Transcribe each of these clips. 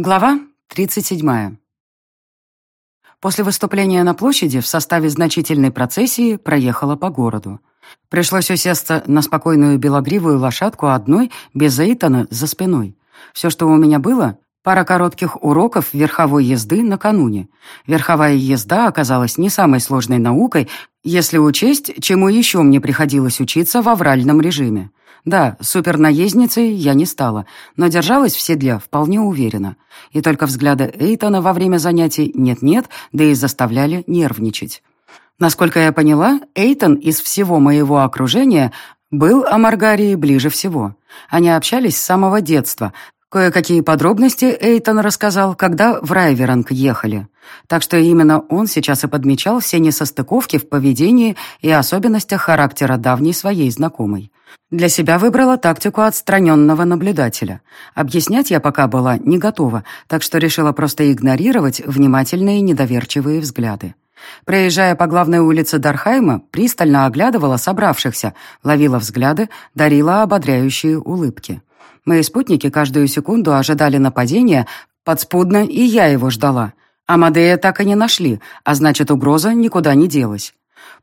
Глава 37. После выступления на площади в составе значительной процессии проехала по городу. Пришлось усесться на спокойную белогривую лошадку одной, без Эйтона, за спиной. Все, что у меня было, пара коротких уроков верховой езды накануне. Верховая езда оказалась не самой сложной наукой, если учесть, чему еще мне приходилось учиться в авральном режиме. Да, супернаездницей я не стала, но держалась в седле вполне уверенно. И только взгляды Эйтона во время занятий нет-нет, да и заставляли нервничать. Насколько я поняла, Эйтон из всего моего окружения был о Маргарии ближе всего. Они общались с самого детства, Кое-какие подробности Эйтон рассказал, когда в Райверанг ехали. Так что именно он сейчас и подмечал все несостыковки в поведении и особенностях характера давней своей знакомой. Для себя выбрала тактику отстраненного наблюдателя. Объяснять я пока была не готова, так что решила просто игнорировать внимательные недоверчивые взгляды. Проезжая по главной улице Дархайма, пристально оглядывала собравшихся, ловила взгляды, дарила ободряющие улыбки. Мои спутники каждую секунду ожидали нападения, подспудно и я его ждала. Амадея так и не нашли, а значит, угроза никуда не делась.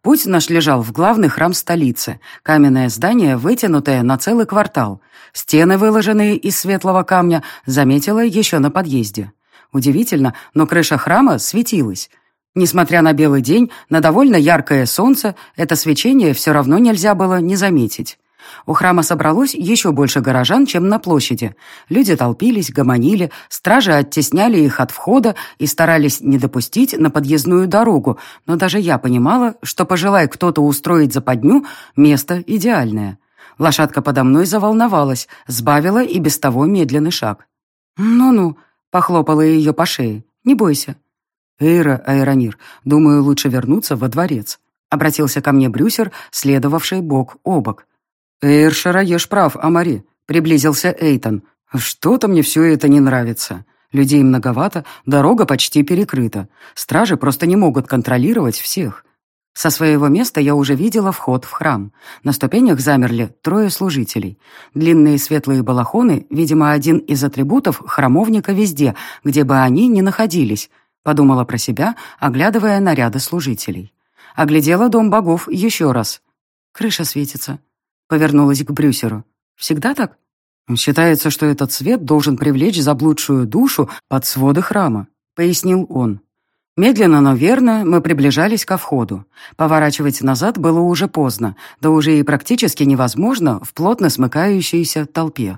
Путь наш лежал в главный храм столицы. Каменное здание, вытянутое на целый квартал. Стены, выложенные из светлого камня, заметила еще на подъезде. Удивительно, но крыша храма светилась. Несмотря на белый день, на довольно яркое солнце, это свечение все равно нельзя было не заметить. У храма собралось еще больше горожан, чем на площади. Люди толпились, гомонили, стражи оттесняли их от входа и старались не допустить на подъездную дорогу, но даже я понимала, что, пожелая кто-то устроить западню, место идеальное. Лошадка подо мной заволновалась, сбавила и без того медленный шаг. «Ну-ну», — похлопала ее по шее, — «не бойся». «Эйра, Айронир, думаю, лучше вернуться во дворец», — обратился ко мне Брюсер, следовавший бок о бок. «Эйр Шараеш прав, Амари», — приблизился Эйтон. «Что-то мне все это не нравится. Людей многовато, дорога почти перекрыта. Стражи просто не могут контролировать всех». Со своего места я уже видела вход в храм. На ступенях замерли трое служителей. Длинные светлые балахоны, видимо, один из атрибутов храмовника везде, где бы они ни находились, подумала про себя, оглядывая наряды служителей. Оглядела дом богов еще раз. Крыша светится. Повернулась к Брюсеру. «Всегда так?» «Считается, что этот свет должен привлечь заблудшую душу под своды храма», — пояснил он. Медленно, но верно мы приближались ко входу. Поворачивать назад было уже поздно, да уже и практически невозможно в плотно смыкающейся толпе.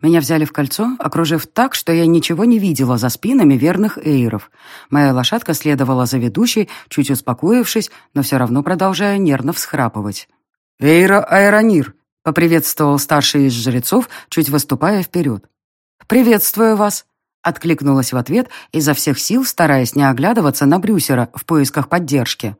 Меня взяли в кольцо, окружив так, что я ничего не видела за спинами верных эйров. Моя лошадка следовала за ведущей, чуть успокоившись, но все равно продолжая нервно всхрапывать. «Эйра Айронир», — поприветствовал старший из жрецов, чуть выступая вперед. «Приветствую вас», — откликнулась в ответ, изо всех сил стараясь не оглядываться на Брюсера в поисках поддержки.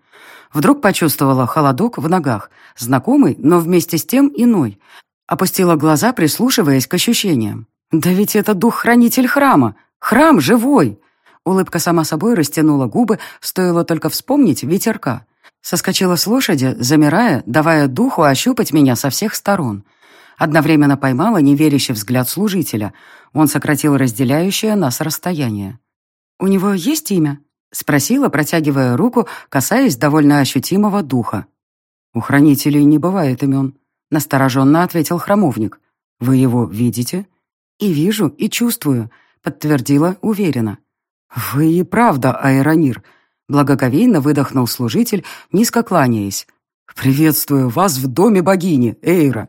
Вдруг почувствовала холодок в ногах, знакомый, но вместе с тем иной. Опустила глаза, прислушиваясь к ощущениям. «Да ведь это дух-хранитель храма! Храм живой!» Улыбка сама собой растянула губы, стоило только вспомнить ветерка. Соскочила с лошади, замирая, давая духу ощупать меня со всех сторон. Одновременно поймала неверящий взгляд служителя. Он сократил разделяющее нас расстояние. «У него есть имя?» — спросила, протягивая руку, касаясь довольно ощутимого духа. «У хранителей не бывает имен», — настороженно ответил храмовник. «Вы его видите?» «И вижу, и чувствую», — подтвердила уверенно. «Вы и правда Аэронир», Благоговейно выдохнул служитель, низко кланяясь. «Приветствую вас в доме богини, Эйра!»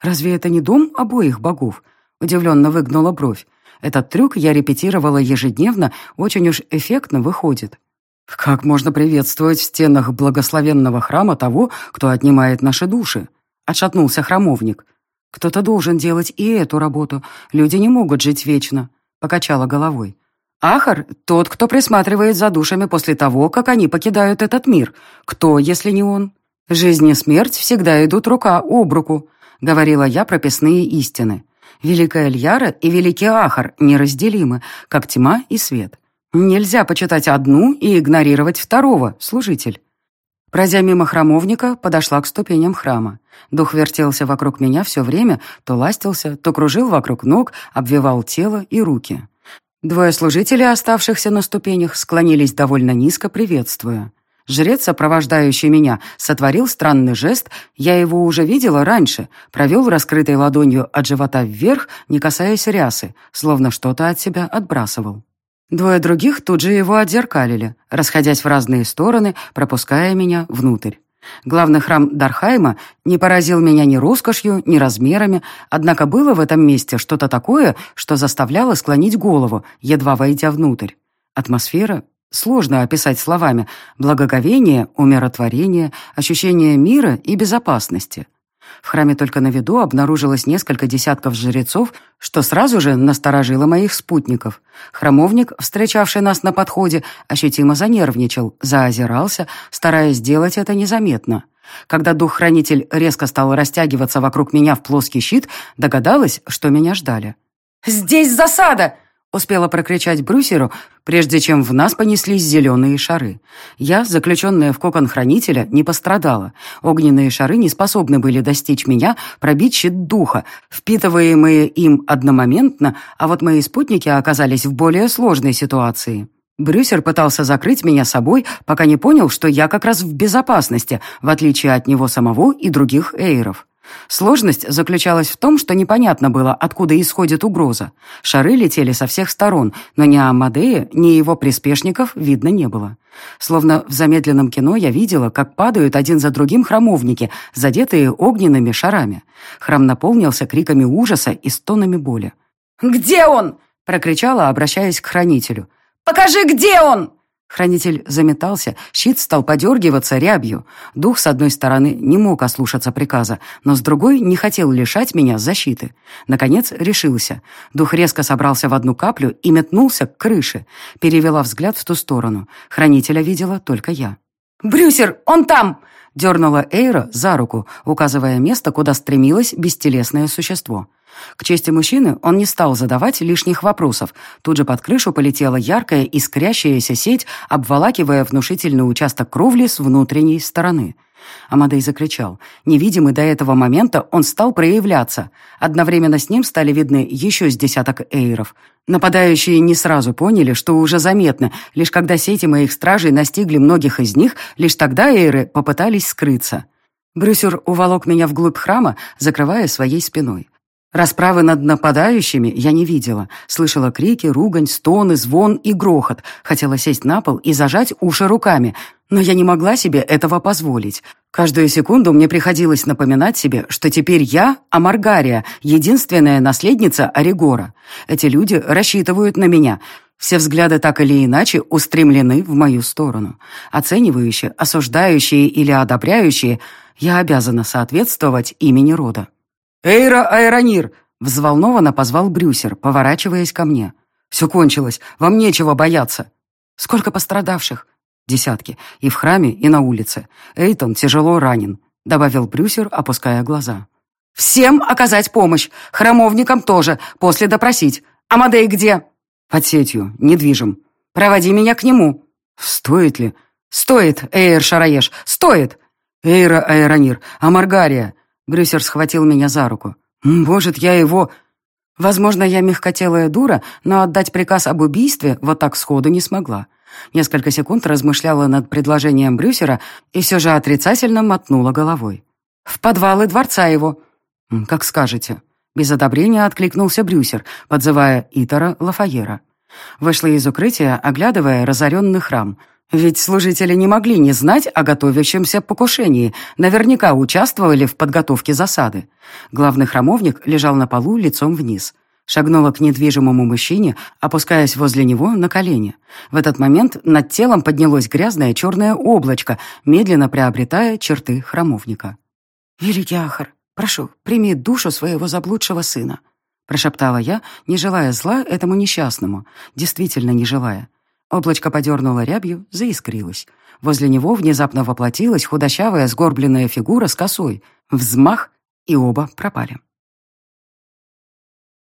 «Разве это не дом обоих богов?» Удивленно выгнула бровь. Этот трюк я репетировала ежедневно, очень уж эффектно выходит. «Как можно приветствовать в стенах благословенного храма того, кто отнимает наши души?» Отшатнулся храмовник. «Кто-то должен делать и эту работу. Люди не могут жить вечно», — покачала головой. Ахар — тот, кто присматривает за душами после того, как они покидают этот мир. Кто, если не он? Жизнь и смерть всегда идут рука об руку, говорила я прописные истины. Великая Льяра и Великий Ахар неразделимы, как тьма и свет. Нельзя почитать одну и игнорировать второго, служитель. Пройдя мимо храмовника, подошла к ступеням храма. Дух вертелся вокруг меня все время, то ластился, то кружил вокруг ног, обвивал тело и руки. Двое служителей, оставшихся на ступенях, склонились довольно низко, приветствуя. Жрец, сопровождающий меня, сотворил странный жест, я его уже видела раньше, провел раскрытой ладонью от живота вверх, не касаясь рясы, словно что-то от себя отбрасывал. Двое других тут же его отзеркалили, расходясь в разные стороны, пропуская меня внутрь. Главный храм Дархайма не поразил меня ни роскошью, ни размерами, однако было в этом месте что-то такое, что заставляло склонить голову, едва войдя внутрь. Атмосфера сложно описать словами. Благоговение, умиротворение, ощущение мира и безопасности. В храме только на виду обнаружилось несколько десятков жрецов, что сразу же насторожило моих спутников. Храмовник, встречавший нас на подходе, ощутимо занервничал, заозирался, стараясь сделать это незаметно. Когда дух-хранитель резко стал растягиваться вокруг меня в плоский щит, догадалась, что меня ждали. «Здесь засада!» Успела прокричать Брюсеру, прежде чем в нас понеслись зеленые шары. Я, заключенная в кокон хранителя, не пострадала. Огненные шары не способны были достичь меня, пробить щит духа, впитываемые им одномоментно, а вот мои спутники оказались в более сложной ситуации. Брюсер пытался закрыть меня собой, пока не понял, что я как раз в безопасности, в отличие от него самого и других эйров. Сложность заключалась в том, что непонятно было, откуда исходит угроза. Шары летели со всех сторон, но ни Амадея, ни его приспешников видно не было. Словно в замедленном кино я видела, как падают один за другим храмовники, задетые огненными шарами. Храм наполнился криками ужаса и стонами боли. «Где он?» — прокричала, обращаясь к хранителю. «Покажи, где он!» Хранитель заметался, щит стал подергиваться рябью. Дух, с одной стороны, не мог ослушаться приказа, но с другой не хотел лишать меня защиты. Наконец решился. Дух резко собрался в одну каплю и метнулся к крыше. Перевела взгляд в ту сторону. Хранителя видела только я. «Брюсер, он там!» Дернула Эйра за руку, указывая место, куда стремилось бестелесное существо. К чести мужчины он не стал задавать лишних вопросов. Тут же под крышу полетела яркая искрящаяся сеть, обволакивая внушительный участок кровли с внутренней стороны. Амадей закричал. Невидимый до этого момента он стал проявляться. Одновременно с ним стали видны еще с десяток эйров. Нападающие не сразу поняли, что уже заметно. Лишь когда сети моих стражей настигли многих из них, лишь тогда эйры попытались скрыться. Брюсер уволок меня вглубь храма, закрывая своей спиной. Расправы над нападающими я не видела. Слышала крики, ругань, стоны, звон и грохот. Хотела сесть на пол и зажать уши руками. Но я не могла себе этого позволить. Каждую секунду мне приходилось напоминать себе, что теперь я Амаргария, единственная наследница Оригора. Эти люди рассчитывают на меня. Все взгляды так или иначе устремлены в мою сторону. Оценивающие, осуждающие или одобряющие, я обязана соответствовать имени рода. «Эйра Айронир!» — взволнованно позвал Брюсер, поворачиваясь ко мне. «Все кончилось, вам нечего бояться». «Сколько пострадавших?» «Десятки. И в храме, и на улице. Эйтон тяжело ранен», — добавил Брюсер, опуская глаза. «Всем оказать помощь. Храмовникам тоже. После допросить. Амадей где?» «Под сетью. Недвижим. Проводи меня к нему». «Стоит ли?» «Стоит, Эйр Шараеш, стоит!» «Эйра Айронир, Амаргария!» Брюсер схватил меня за руку. «Может, я его...» Возможно, я мягкотелая дура, но отдать приказ об убийстве вот так сходу не смогла. Несколько секунд размышляла над предложением Брюсера и все же отрицательно мотнула головой. «В подвалы дворца его». «Как скажете». Без одобрения откликнулся Брюсер, подзывая Итара Лафаера. Вышла из укрытия, оглядывая разоренный храм — ведь служители не могли не знать о готовящемся покушении, наверняка участвовали в подготовке засады. Главный храмовник лежал на полу лицом вниз. Шагнула к недвижимому мужчине, опускаясь возле него на колени. В этот момент над телом поднялось грязное черное облачко, медленно приобретая черты храмовника. «Великий Ахар, прошу, прими душу своего заблудшего сына», прошептала я, не желая зла этому несчастному, действительно не желая. Облачко подернуло рябью, заискрилось. Возле него внезапно воплотилась худощавая сгорбленная фигура с косой. Взмах, и оба пропали.